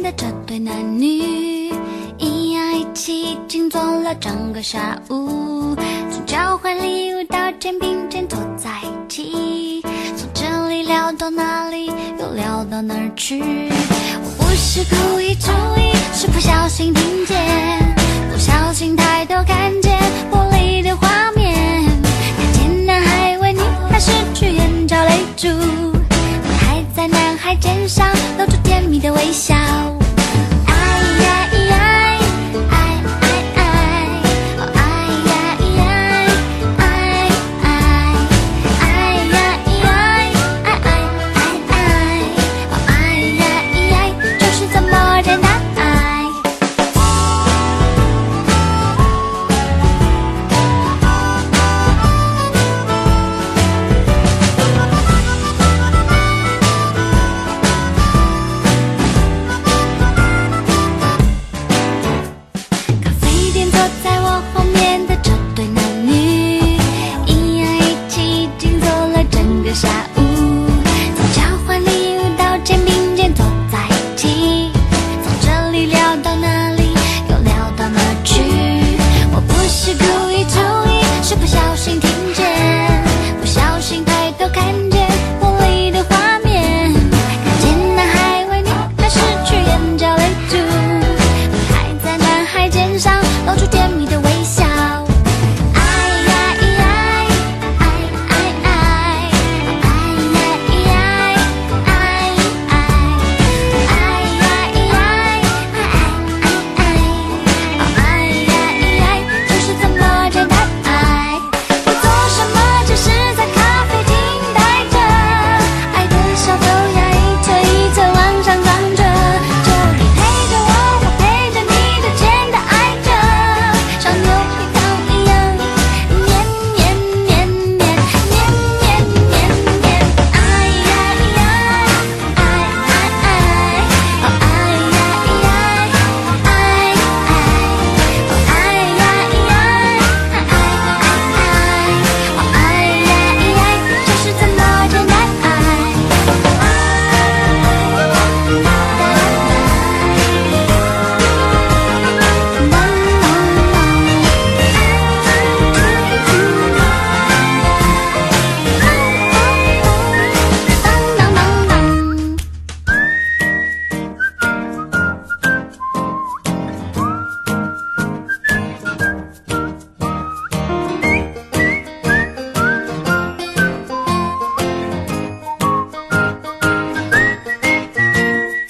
的这对男女一呀一起静坐了整个下午从交换礼物到肩并肩坐在一起从这里聊到那里又聊到哪儿去？我不是故意注意是不小心听见。